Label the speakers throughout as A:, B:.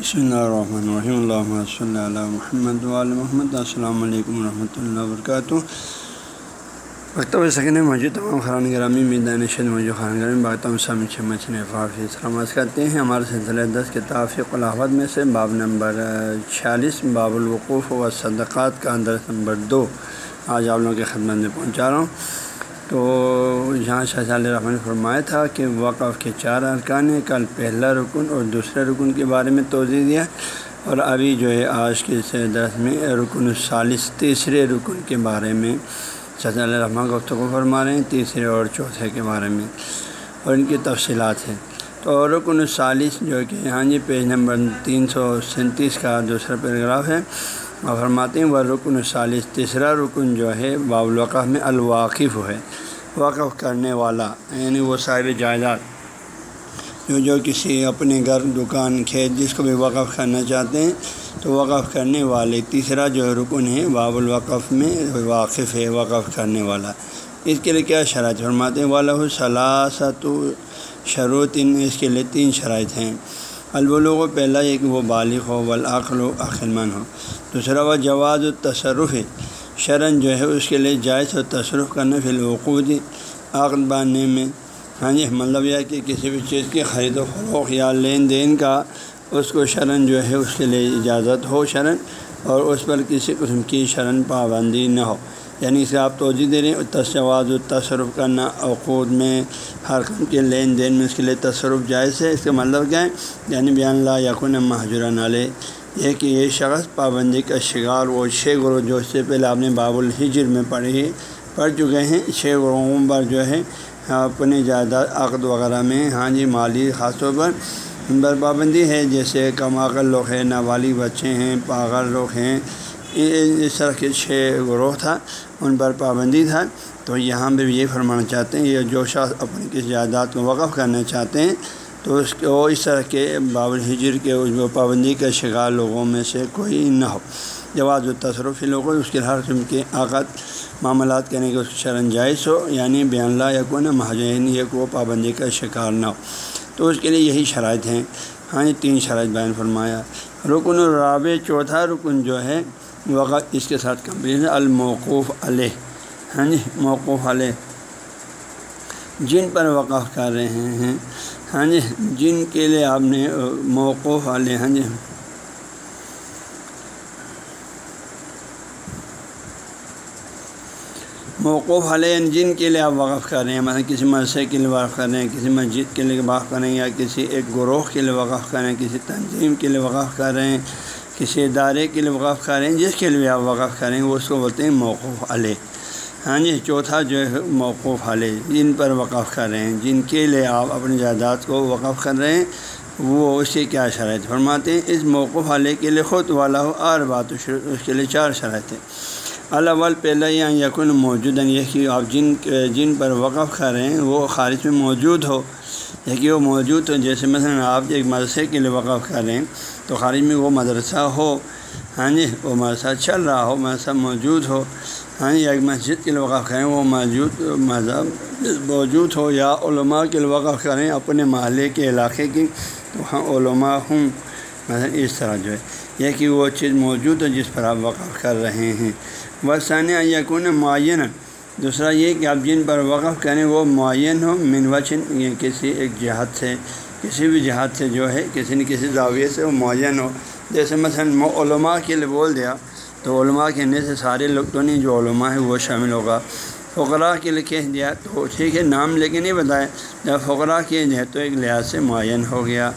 A: بسم اللہ الرحمن الرحیم اللہ صلی اللہ محمد علیہ محمد السلام علیکم ورحمۃ اللہ وبرکاتہ مکتب سکن موجود تمام خران گرامی میدان شد موجود خان گرامی باغتم سام چمچن فافی سلامت کرتے ہیں ہمارے سلسلہ دس کتاب قلاحت میں سے باب نمبر چھیالیس باب الوقوف و صدقات کا اندر نمبر دو آج آپ لوگوں کی خدمت میں پہنچا رہا ہوں تو یہاں شاہ علیہ رحمٰن نے فرمایا تھا کہ وقف کے چار ارکان ہیں کل پہلا رکن اور دوسرے رکن کے بارے میں توضیع دیا اور ابھی جو ہے آج کے درس میں رکن الثالث، تیسرے رکن کے بارے میں شاہ علیہ رحمٰن گفتگو فرما رہے ہیں، تیسرے اور چوتھے کے بارے میں اور ان کی تفصیلات ہیں۔ تو رکن الثالث جو کہ ہاں جی پیج نمبر تین سو سینتیس کا دوسرا پیراگراف ہے۔ اور فرماتے ہیں، وہ رکن الثالث تیسرا رکن جو ہے باب میں الواقف ہے، وقف کرنے والا یعنی وہ صاحب جائیداد، جو جو کسی اپنے گھر، دکان، کھیت، جس کو بھی وقف کرنا چاہتے ہیں، تو وقف کرنے والے، تیسرا جو رکن ہے باب الوقف میں واقف ہے، وقف کرنے والا۔ اس کے لیے کیا شرائط؟ فرماتے ہیں والا صلاست شروط ان اس کے لیے تین شرائط ہیں۔ البلوغ پہلا یہ کہ وہ بالغ ہو ولاقل و عقلمند ہو۔ دوسرا، وہ جواز التصرف ہے شرن جو ہے اس کے لیے جائز و تصرف کرنا فی الوقود، عقد باندھنے میں۔ ہاں جی مطلب یہ کہ کسی بھی چیز کی خرید و فروغ یا لین دین کا اس کو شرن جو ہے اس کے لیے اجازت ہو شرن اور اس پر کسی قسم کی شرن پابندی نہ ہو۔ یعنی اسے آپ توجہ دے رہے ہیں تصواز و تصرف کرنا عقود میں ہر قسم کے لین دین میں اس کے لیے تصرف جائز ہے۔ اس کا مطلب کیا ہے؟ یعنی بیان اللہ یقن محجورہ نالے یہ کہ یہ شخص پابندی کا شکار وہ چھ گروہ جو اس سے پہلے آپ نے باب الحجر میں پڑھی پڑھ چکے ہیں۔ چھ گروہوں پر جو ہے اپنے جائیداد، عقد وغیرہ میں۔ ہاں جی مالی خاص طور پر۔ ان پر پابندی ہے۔ جیسے کم عقل لوگ ہیں نابالغ بچے ہیں، پاگل لوگ ہیں۔ اس طرح کے چھ گروہ تھا، ان پر پابندی تھا۔ تو یہاں پہ بھی یہ فرمانا چاہتے ہیں، یہ جو شخص اپنی کسی جائیداد کو وقف کرنا چاہتے ہیں، تو اس کے وہ اس طرح کے باب الحجر کے اس پابندی کا شکار لوگوں میں سے کوئی نہ ہو۔ جواز و تصرفی لوگوں اس کے ہر قسم کے عقد معاملات کرنے کے اس شرن جائز ہو یعنی بیان اللہ یا کوئی نہ مہاجرین، یہ کو پابندی کا شکار نہ ہو۔ تو اس کے لیے یہی شرائط ہیں۔ ہاں تین شرائط بیان فرمایا۔ رکن الرابع، چوتھا رکن جو ہے وقت اس کے ساتھ کمپلیٹ الموقوف علیہ ہاں جی موقوف علیہ۔ جن پر وقف کر رہے ہیں ہاں جی جن کے لیے آپ نے موقف والے ہاں جی۔ موقف والے جن کے لیے آپ وقف کر رہے ہیں، مثلا کسی مدرسے کے لیے وقف کر رہے ہیں، کسی مسجد کے لیے وقف کر رہے ہیں، یا کسی ایک گروہ کے لیے وقف کر رہے ہیں، کسی تنظیم کے لیے وقف کر رہے ہیں کسی ادارے کے لیے وقف کر رہے ہیں جس کے لیے آپ وقف کریں، وہ اس کو بولتے ہیں موقف علیہ ہاں جی چوتھا جو ہے موقف علیہ جن پر وقف کر رہے ہیں، جن کے لیے آپ اپنی جائیداد کو وقف کر رہے ہیں، وہ اس کی کیا شرائط فرماتے ہیں؟ اس موقف علیہ کے لیے خود والا ہو اور بات اس کے لیے چار شرائط ہیں۔ الاول، پہلا یہاں یقین موجود ہیں یہ کہ آپ جن جن پر وقف کر رہے ہیں، وہ خارج میں موجود ہو۔ یا کہ وہ موجود ہو جیسے مثلاً آپ ایک مدرسے کے لیے وقف کر رہے ہیں، تو خارج میں وہ مدرسہ ہو ہاں جی وہ مدرسہ چل رہا ہو، مدرسہ موجود ہو ہاں جی، یا ایک مسجد کے لیے وقف کریں، وہ موجود، مذہب موجود ہو، یا علماء کے لیے وقف کریں اپنے محلے کے علاقے کی تو وہاں علماء ہوں۔ مثلا اس طرح جو ہے۔ یہ کہ وہ چیز موجود ہو جس پر آپ وقف کر رہے ہیں۔ بس ثانیہ یقون معین دوسرا یہ کہ آپ جن پر وقف کریں وہ معین ہو منوچن یہ کسی ایک جہاد سے، کسی بھی جہاد سے جو ہے، کسی نہ کسی زاویے سے وہ معین ہو۔ جیسے مثلاً علماء کے لیے بول دیا، تو علماء کہنے سے سارے لوگ تو نہیں، جو علماء ہیں وہ شامل ہوگا۔ فقراء کے لیے کہہ دیا تو ٹھیک ہے، نام لے کے نہیں بتایا۔ جب فقراء کہہ دیا تو ایک لحاظ سے معین ہو گیا۔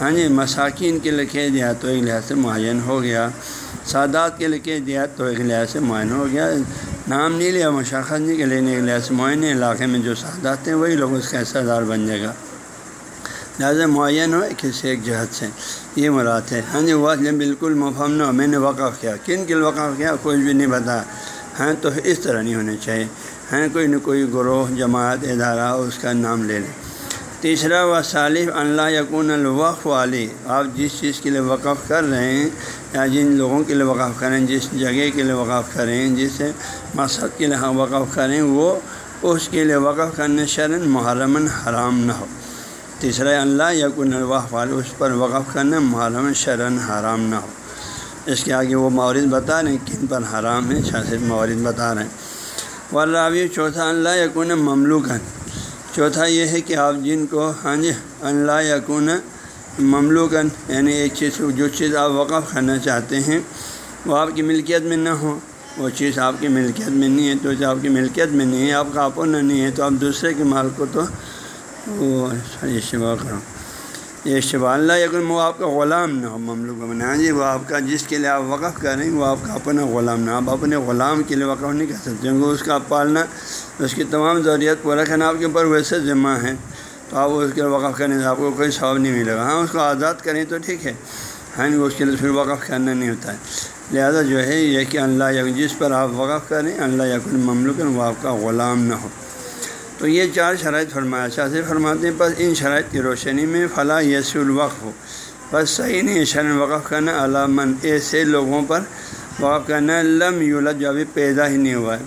A: ہاں جی مساکین کے لیے کہہ دیا تو ایک لحاظ سے معین ہو گیا۔ سادات کے لیے کہہ دیا تو ایک لحاظ سے معین ہو گیا۔ نام نہیں لیا، مشاخت نہیں کے لینے کے لحاظ سے معین علاقے میں جو سادات ہیں، وہی لوگ اس کا حصہ دار بن جائے گا۔ لہٰذا معین ہو، کسی ایک جہد سے۔ یہ مراد ہے۔ ہاں جی وہ بالکل مفہم نہ ہو۔ میں نے وقف کیا۔ کن کے وقف کیا؟ کچھ بھی نہیں بتایا ہاں تو اس طرح نہیں ہونے چاہیے۔ ہیں کوئی نہ کوئی گروہ، جماعت، ادارہ، اس کا نام لے لیں تیسرا، و صالف اللہ یقون الوقف والی آپ جس چیز کے لیے وقف کر رہے ہیں، یا جن لوگوں کے لیے وقف کریں جس جگہ کے لیے وقف کریں جس مقصد کے لیے وقف کریں وہ اس کے لیے وقف کرنے شرن محرمن حرام نہ ہو۔ تیسرا اللہ یقن الواح والے اس پر وقف کرنا محرم شرن حرام نہ ہو۔ اس کے آگے وہ مورد بتا رہے ہیں، کن پر حرام ہے شاست مورد بتا رہے ہیں۔ وراوی چوتھا اللہ یقون مملوکن چوتھا یہ ہے کہ آپ جن کو ہاں جی اللہ یقون مملوکن یعنی ایک چیز، جو چیز آپ وقف کرنا چاہتے ہیں، وہ آپ کی ملکیت میں نہ ہو۔ وہ چیز آپ کی ملکیت میں نہیں ہے، تو جو آپ کی ملکیت میں نہیں ہے، آپ کا اپنا نہیں ہے، تو آپ دوسرے کے مال کو تو وہ شبہ کرو۔ یہ شبہ اللہ یقین وہ آپ کا غلام نہ ہو، مملوک بنا ہاں جی وہ آپ کا جس کے لیے آپ وقف کریں وہ آپ کا اپنا غلام نہ آپ اپنے غلام کے لیے وقف نہیں کر سکتے، کیونکہ اس کا پالنا، اس کی تمام ضروریات پورا کرنا آپ کے اوپر ویسے ذمہ ہے۔ تو آپ اس کے وقف کرنے سے آپ کو کوئی ثواب نہیں ملے گا۔ ہاں اس کو آزاد کریں تو ٹھیک ہے۔ ہاں اس کے لیے پھر وقف کرنا نہیں ہوتا ہے۔ لہذا جو ہے، یہ کہ اللہ جس پر آپ وقف کریں اللہ یقین مملوک وہ آپ کا غلام نہ ہو۔ تو یہ چار شرائط فرمایا۔ شاہ فرماتے ہیں، بس ان شرائط کی روشنی میں فلاں یس الوقف۔ ہو بس صحیح نہیں شرن وقف کرنا علامن ایسے لوگوں پر وقف کرنا لم یولت جو ابھی پیدا ہی نہیں ہوا ہے۔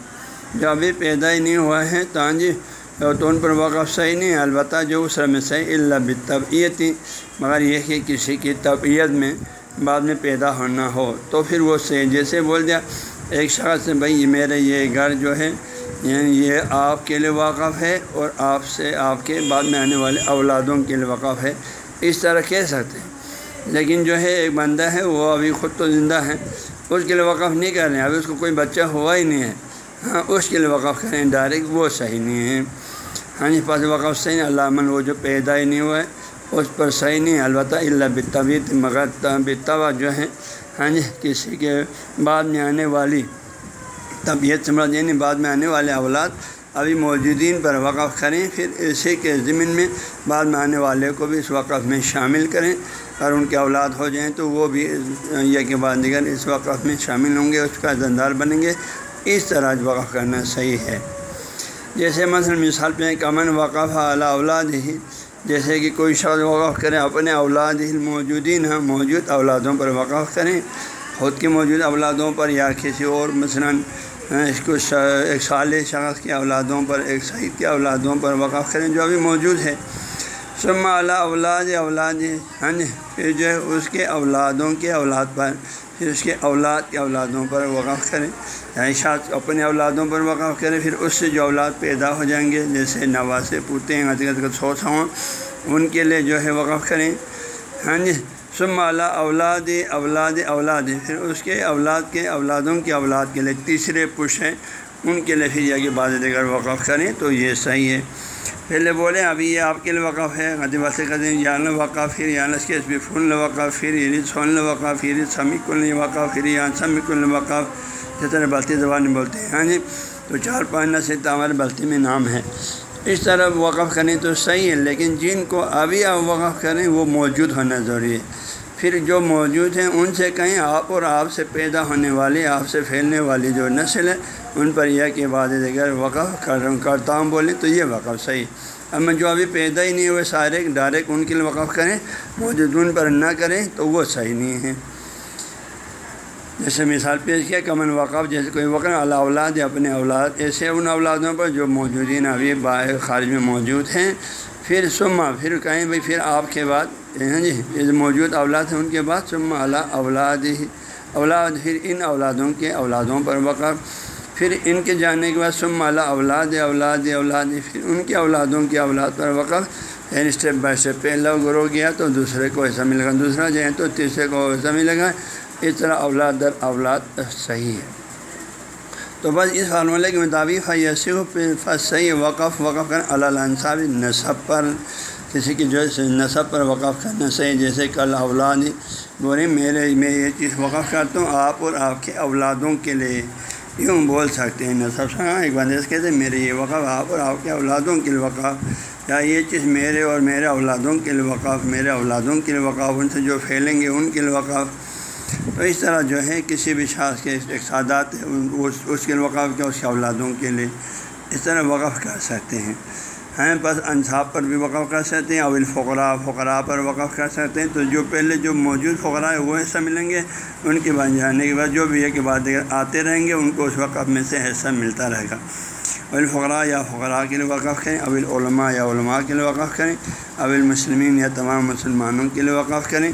A: جو ابھی پیدا ہی نہیں ہوا ہے تو ہاں جی تو ان پر وقف صحیح نہیں ہے۔ البتہ جو اس میں صحیح اللہ بطبیت تھی مگر یہ کہ کسی کی طبیعت میں بعد میں پیدا ہونا ہو، تو پھر وہ سے جیسے بول دیا، ایک شخص سے بھائی میرے، یہ گھر جو ہے یعنی یہ آپ کے لیے واقف ہے اور آپ سے آپ کے بعد میں آنے والے اولادوں کے لیے واقف ہے۔ اس طرح کہہ سکتے ہیں۔ لیکن جو ہے ایک بندہ ہے، وہ ابھی خود تو زندہ ہے، اس کے لیے وقف نہیں کر رہے ہیں ابھی اس کو کوئی بچہ ہوا ہی نہیں ہے۔ ہاں اس کے لیے وقف کریں۔ ڈائریکٹ وہ صحیح نہیں ہے۔ ہاں جی پاس وقف صحیح نہیں علامن وہ جو پیدا ہی نہیں ہوا ہے، اس پر صحیح نہیں البتہ اللہ بطبیت مگر بتوا جو ہے۔ ہاں جی کسی کے بعد میں آنے والی۔ طبیعت سمجھ یعنی بعد میں آنے والے اولاد ابھی موجودین پر وقف کریں، پھر اسی کے ضمن میں بعد میں آنے والے کو بھی اس وقف میں شامل کریں۔ اور ان کے اولاد ہو جائیں تو وہ بھی یہ کے بعد دیگر اس وقف میں شامل ہوں گے، اس کا زندار بنیں گے۔ اس طرح وقف کرنا صحیح ہے۔ جیسے مثلاً مثال پہ کمن وقف اعلیٰ اولاد ہی، جیسے کہ کوئی شخص وقف کریں اپنے اولاد ہی موجودین ہیں، موجود اولادوں پر وقف کریں۔ خود کے موجود اولادوں پر یا کسی اور مثلاً اس کو ایک سال شخص کے اولادوں پر، ایک شہید کے اولادوں پر وقف کریں، جو ابھی موجود ہے سما اعلیٰ اولاد اولاد ہاں جی پھر جو ہے اس کے اولادوں کے اولاد پر، پھر اس کے اولاد کے اولادوں پر وقف کریں۔ یعنی اپنے اولادوں پر وقف کریں پھر اس سے جو اولاد پیدا ہو جائیں گے، جیسے نواسے پوتے ہیں حقیقت سو ہوں، ان کے لیے جو ہے وقف کریں۔ ہاں جی سم اعلیٰ اولاد اولاد اولاد، پھر اس کے اولاد کے اولادوں کے اولاد کے لیے تیسرے پش ہیں، ان کے لیے پھر یہ کہ بعض دیگر وقف کریں تو یہ صحیح ہے۔ پہلے بولے ابھی یہ آپ کے لیے وقف ہے۔ غدیبہ سے قدیم یان وقف، پھر یان اس کے اس بھی فن وقف، پھر یعنی یہ سون وقف، پھر یعنی سمی الوقف پھر یہاں سمی کل وقف۔ جس طرح بلتی زبان میں بولتے ہیں ہاں جی؟ تو چار پانچ نہ ہمارے بلتی میں نام ہے۔ اس طرح وقف کریں تو صحیح ہے، لیکن جن کو ابھی آپ وقف کریں وہ موجود ہونا ضروری ہے۔ پھر جو موجود ہیں، ان سے کہیں آپ اور آپ سے پیدا ہونے والی، آپ سے پھیلنے والی جو نسل ہے، ان پر یہ کہ بعد اگر وقف کرتا ہوں بولیں تو یہ وقف صحیح اب جو ابھی پیدا ہی نہیں ہوئے، سارے ڈائریکٹ ان کے لیے وقف کریں، موجود ان پر نہ کریں تو وہ صحیح نہیں ہے۔ جیسے مثال پیش کیا کمن وقف جیسے کوئی وقت اللہ اولاد یا اپنے اولاد، ایسے ان اولادوں پر جو موجودین ابھی باہر خارج میں موجود ہیں، پھر سما پھر کہیں بھائی پھر آپ کے بعد ہاں جی یہ جو موجود اولاد ہیں ان کے بعد سما اعلیٰ اولاد ہی اولاد، پھر ان اولادوں کے اولادوں پر وقف پھر ان کے جانے کے بعد سم اعلیٰ اولاد اولاد اولاد، پھر ان کے اولادوں کے اولاد پر وقف یعنی اسٹیپ بائی اسٹیپ پہلا گرو گیا تو دوسرے کو ایسا ملے گا، دوسرا جائیں تو تیسرے کو ایسا ملے گا اس طرح اولاد در اولاد صحیح ہے۔ تو بس اس فارمولے کے مطابق یسیف صحیح وقف وقف کر اللہ نصب پر کسی کی جو ہے نصب پر وقف کرنا صحیح جیسے کل اولاد بولے، میرے، میں یہ چیز وقف کرتا ہوں، آپ اور آپ کے اولادوں کے لیے۔ یوں بول سکتے ہیں نصب۔ سے ایک بندے سے کہتے ہیں، میرے یہ وقف، آپ اور آپ کے اولادوں کے لیے وقف۔ یا یہ چیز میرے اور میرے اولادوں کے لیے وقف، میرے اولادوں کے لیے وقف۔ ان سے جو پھیلیں گے، ان کے لیے وقف۔ تو اس طرح جو ہے کسی بھی شاخ کے اقصادات اس کے وقف کے، اس کے اولادوں کے لیے اس طرح وقف کر سکتے ہیں۔ ہیں، بس انصاف پر بھی وقف کر سکتے ہیں اول فقراء فقراء پر وقف کر سکتے ہیں۔ تو جو پہلے جو موجود فقراء ہے وہ حصہ ملیں گے۔ ان کے بن جانے کے بعد جو بھی ہے کہ بعد آتے رہیں گے، ان کو اس وقت میں سے حصہ ملتا رہے گا۔ الفقراء یا فقراء کے لیے وقف کریں اول علماء یا علماء کے لیے وقف کریں اول مسلمین یا تمام مسلمانوں کے لیے وقف کریں۔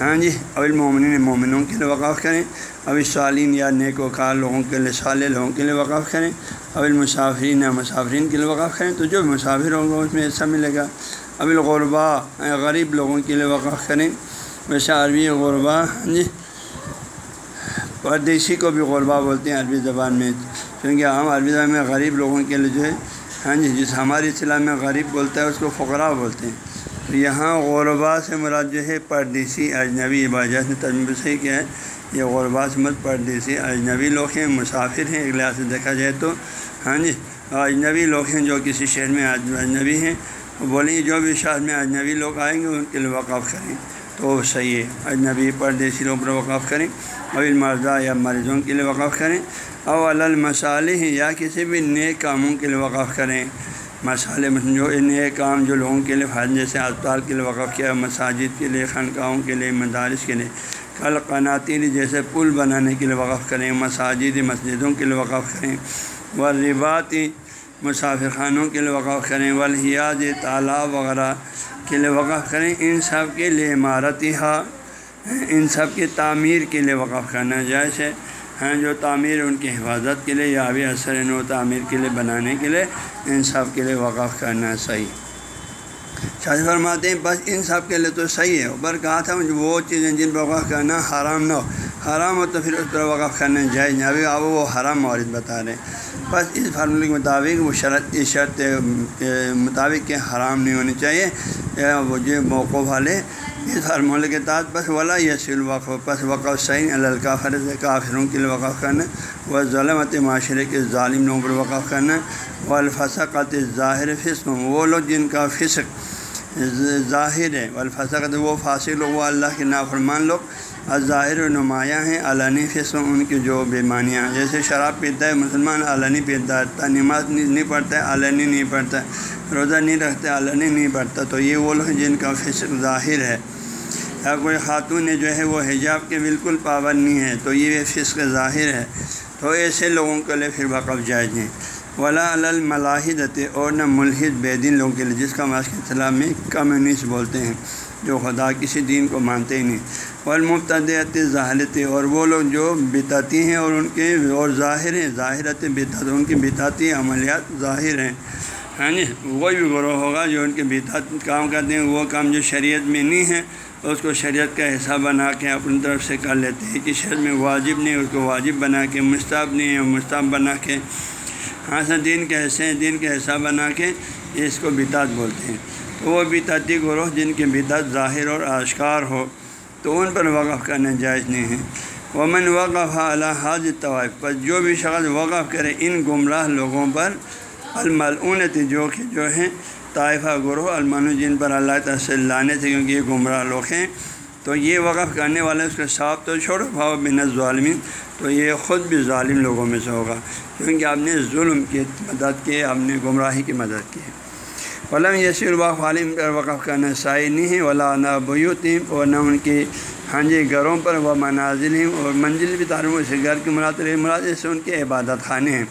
A: ہاں جی اول مومن مومنوں کے لیے وقف کریں۔ اول صالین یا نیک و کار لوگوں کے لیے، صالح لوگوں کے لیے وقف کریں۔ اول مسافرین یا مسافرین کے لیے وقف کریں۔ تو جو مسافر ہوں گے اس میں ایسا ملے گا۔ اول غربا غریب لوگوں کے لیے وقف کریں۔ ویسے عربی غربا ہاں جی۔ پردیسی کو بھی غربا بولتے ہیں عربی زبان میں۔ کیونکہ ہم عربی زبان میں غریب لوگوں کے لیے جو ہے ہاں جی جس ہماری اصطلاح میں غریب بولتا ہے، اس کو فقرا بولتے ہیں۔ یہاں غربا سے مراد جو ہے پردیسی اجنبی عباجت نے تجمہ صحیح کیا ہے۔ یہ غربا سے مت پردیسی اجنبی لوگ ہیں، مسافر ہیں، ایک لحاظ سے دیکھا جائے تو۔ ہاں جی اجنبی لوگ ہیں جو کسی شہر میں اجنبی ہیں۔ بولیں جو بھی شہر میں اجنبی لوگ آئیں گے، ان کے لیے وقف کریں۔ تو صحیح ہے، اجنبی پردیسی لوگ پر وقف کریں۔ ابھی مردہ یا مریضوں کے لیے وقف کریں۔ او المصالح یا کسی بھی نئے کاموں کے لیے وقف کریں۔ مسالے جو نئے کام جو لوگوں کے لیے فائدہ جیسے اسپتال کے لیے وقف کیا، مساجد کے لیے، خانقاہوں کے لیے، مدارس کے لیے۔ کل قناطی جیسے پل بنانے کے لیے وقف کریں، مساجد، مسجدوں کے لیے وقف کریں۔ و روایتی مسافر خانوں کے لیے وقف کریں۔ والحیاض، تالاب وغیرہ کے لیے وقف کریں۔ ان سب کے لیے عمارتی ہا ان سب کی تعمیر کے لیے وقف کرنا جیسے ہیں جو تعمیر ان کی حفاظت کے لیے یا بھی اثر نو تعمیر کے لیے بنانے کے لیے ان سب کے لیے وقف کرنا صحیح۔ شاہ فرماتے ہیں، بس ان سب کے لیے تو صحیح ہے، اوپر کہا تھا وہ چیزیں جن پر وقف کرنا حرام نہ ہو۔ حرام ہو تو پھر اس پر وقف کرنا جائز نہ ابھی آپ وہ حرام مورد بتا رہے ہیں۔ بس اس فارمولے کے مطابق وہ شرط، اس شرط کے مطابق کہ حرام نہیں ہونی چاہیے۔ وہ جی جو موقع والے اس فارمولے کے تحت بس ولا یسل الوقف بس وقف سعین اللہ فرض کافروں کے لیے وقف کرنا۔ وہ ظلمت معاشرے کے ظالم لوگوں پر وقف کرنا۔ وہ الفسقت ظاہر فسم وہ لوگ جن کا فسق ظاہر ہے۔ الفسقت وہ فاصل لوگ، وہ اللہ کے نافرمان لوگ۔ ظاہر و نمایاں ہیں علنی فسق ان کی جو بیمانیاں جیسے شراب پیتا ہے، مسلمان علنی پیتا ہے نماز نہیں پڑھتا ہے علنی نہیں پڑھتا ہے روزہ نہیں رکھتا علنی نہیں پڑھتا۔ تو یہ وہ لوگ جن کا فسق ظاہر ہے۔ یا کوئی خاتون ہے جو ہے، وہ حجاب کے بالکل پابند نہیں ہے، تو یہ فسق ظاہر ہے۔ تو ایسے لوگوں کے لیے پھر وقف جائز نہیں ولا الملاحدت اور نہ ملحد بے دین لوگوں کے لیے، جس کا ماسک اطلاع میں کمیونسٹ بولتے ہیں، جو خدا کسی دین کو مانتے ہی نہیں۔ والمبتدیت ظاہرت اور وہ لوگ جو بتاتی ہیں اور ان کے اور ظاہر ہیں، ظاہرت بتات ان کی بتاتی عملیات ظاہر ہیں۔ ہاں جی وہی بھی گروہ ہوگا جو ان کے بتات کام کرتے ہیں، وہ کام جو شریعت میں نہیں ہے، اس کو شریعت کا حصہ بنا کے اپنی طرف سے کر لیتے ہیں کہ شریعت میں واجب نہیں، اس کو واجب بنا کے مستعب نہیں ہے مستعب بنا کے۔ ہاں سر، دین کے حصے ہیں، دین کا حصہ بنا کے اس کو بتات بولتے ہیں۔ تو وہ بتاتی گروہ جن کی بتات ظاہر اور آشکار ہو۔ تو ان پر وقف کرنا جائز نہیں ہے۔ ومن وقف اعلیٰ حاض طوائف پر جو بھی شخص وقف کرے ان گمراہ لوگوں پر الملعونت جو کہ جو ہیں طائفہ گروہ المن جن پر اللہ تعالی لانے سے کیونکہ یہ گمراہ لوگ ہیں۔ تو یہ وقف کرنے والے اس کے ساتھ تو چھوڑو بھاؤ بن ظالمین تو یہ خود بھی ظالم لوگوں میں سے ہوگا، کیونکہ آپ نے ظلم کی مدد کی، آپ نے گمراہی کی مدد کی۔ علم یسی الباف عالم پر وقف کرنا سائی نہیں ہے ولا نہ بیوتیم اور نہ ان کی ہاں جی گھروں پر وہ مناظر ہیں اور منزل بھی تعلیم سے گھر کی مراد مراد سے ان کے عبادت خانے ہیں۔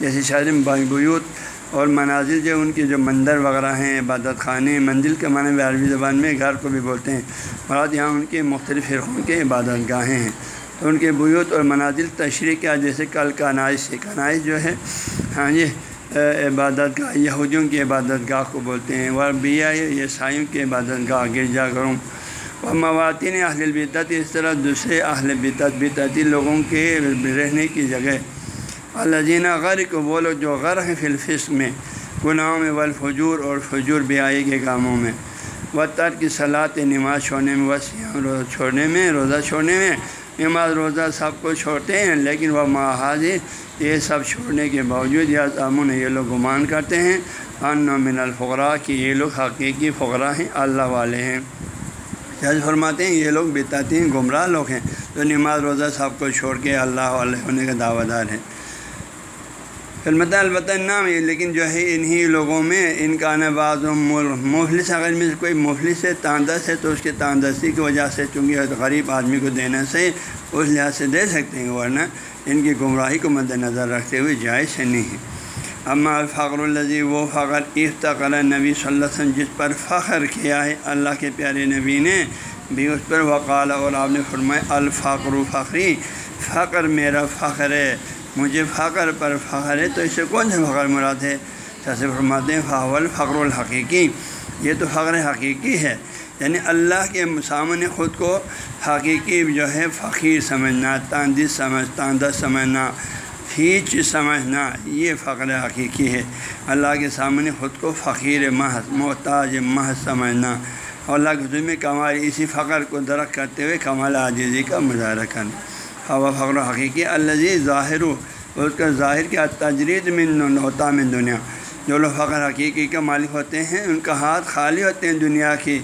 A: جیسے شاعر بیوت اور مناظر جو ان کے جو مندر وغیرہ ہیں، عبادت خانے منزل کے معنی میں عربی زبان میں گھر کو بھی بولتے ہیں۔ مراد یہاں ان کے مختلف فرقوں کے عبادت گاہیں ہیں۔ تو ان کے بیوت اور منازل تشریح کیا، جیسے کل کا اناج سے کنائش جو ہے ہاں جی عبادت گاہ، یہودیوں کی عبادت گاہ کو بولتے ہیں۔ وہ بیا یہ سائیوں کی عبادت گاہ گرجا گھروں اور مواتین اہل البتت اس طرح دوسرے اہل بتت بتتی لوگوں کے رہنے کی جگہ۔ الجینہ غر کو وہ لوگ جو غر ہیں فلفسق میں، گناہوں میں، والفجور اور فجور بیائی کے کاموں میں۔ و تر کی صلاحت نماز چھوڑنے میں وسیع روزہ چھوڑنے میں، روزہ چھوڑنے میں، نماز روزہ سب کو چھوڑتے ہیں، لیکن وہ محاذ یہ سب چھوڑنے کے باوجود یا تعمن یہ لوگ گمان کرتے ہیں، ان من الفقراء کی یہ لوگ حقیقی فقراء ہیں، اللہ والے ہیں۔ جج فرماتے ہیں یہ لوگ بتاتے ہیں، گمراہ لوگ ہیں۔ تو نماز روزہ سب کو چھوڑ کے اللہ والے ہونے کا دعویٰ دار ہیں۔ البتہ البتہ نام ہے لیکن جو ہے انہی لوگوں میں ان کا بعض مفلس، اگر میں کوئی مفلس ہے، تاندس ہے، تو اس کے تاندسی کی وجہ سے چونکہ غریب آدمی کو دینا سے اس لحاظ سے دے سکتے ہیں، ورنہ ان کی گمراہی کو مد نظر رکھتے ہوئے جائز نہیں۔ ہے اما الفقر الزی وہ فخر افتقر نبی صلی اللہ علیہ وسلم، جس پر فخر کیا ہے اللہ کے پیارے نبی نے، بھی اس پر وقال اور آپ نے فرمایا، الفقر و فخری فخر میرا فخر ہے، مجھے فخر پر فخر ہے، تو اس سے کون سا فخر مراد ہے؟ جیسے فرماتے ہیں فاول فخر الحقیقی، یہ تو فخر حقیقی ہے۔ یعنی اللہ کے سامنے خود کو حقیقی جو ہے فقیر سمجھنا تاندس سمجھ تاندس سمجھنا، ہیچ سمجھنا، یہ فخر حقیقی ہے۔ اللہ کے سامنے خود کو فقیر محض، محتاج محض سمجھنا۔ اور اللہ کے حضور میں کمال، اسی فخر کو درخت کرتے ہوئے کمال عاجزی کا مظاہرہ کرنا۔ ہوا فخر و حقیقی اللہ ظاہر، اس کا ظاہر کیا؟ تجرید من ہوتا من دنیا۔ جو لوگ فخر حقیقی کا مالک ہوتے ہیں، ان کا ہاتھ خالی ہوتے ہیں دنیا کی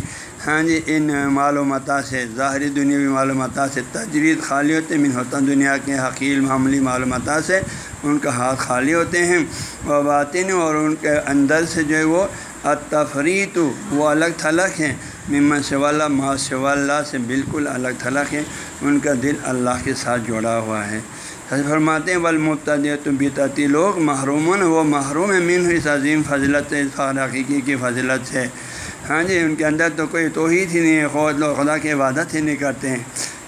A: ہاں جی ان معلومات سے، ظاہری دنیاوی معلومات سے تجرید خالی ہوتے من ہوتا دنیا کے حقیل معمولی معلومات سے ان کا ہاتھ خالی ہوتے ہیں، وہ باطن اور ان کے اندر سے جو ہے وہ تفریح وہ الگ تھلق ہیں۔ ممن شواللہ ما اللہ سے بالکل الگ تھلق ہے ان کا دل اللہ کے ساتھ جوڑا ہوا ہے۔ فرماتے ہیں بل مبتدیت لوگ محروم وہ محروم مین اس عظیم فضلت فخر حقیقی کی فضلت سے ہاں جی ان کے اندر تو کوئی توحید ہی نہیں ہے، خود لوگ خدا کی عبادت ہی نہیں کرتے ہیں۔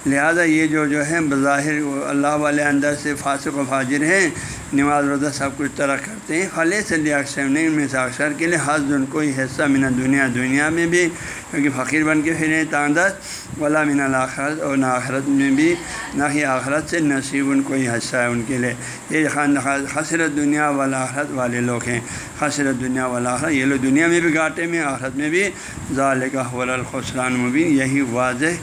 A: لہذا یہ جو جو ہے، بظاہر اللہ والے اندر سے فاسق و فاجر ہیں۔ نماز روزہ سب کچھ طرح کرتے ہیں۔ خلے سے لے اکثر نہیں ان میں سے اکثر کے لیے حض ان کو ہی حصہ من دنیا دنیا میں بھی، کیونکہ فقیر بن کے پھریں تاندس ولا من الآخرت اور نہ آخرت میں بھی، نہ ہی آخرت سے نصیب ان کو ہی حصہ ہے ان کے لیے۔ یہ خان خسرت دنیا والا آخرت والے لوگ ہیں۔ خسرت دنیا والا آخرت یہ لوگ دنیا میں بھی گھاٹے میں، آخرت میں بھی۔ ظال کا الخسران مبین یہی واضح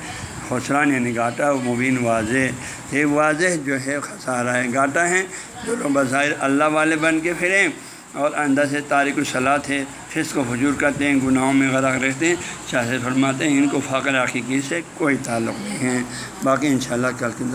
A: خسران یعنی گاٹا مبین، واضح۔ یہ واضح جو ہے خسارہ ہے گاٹا ہیں۔ جو لوگ بظاہر اللہ والے بن کے پھریں اور اندر سے تاریخ الصلاط ہے۔ فص کو حجور کرتے ہیں، گناہوں میں غرق رہتے ہیں۔ چاہے فرماتے ہیں، ان کو فخر حقیقی سے کوئی تعلق نہیں ہے۔ باقی انشاءاللہ کل کے اندر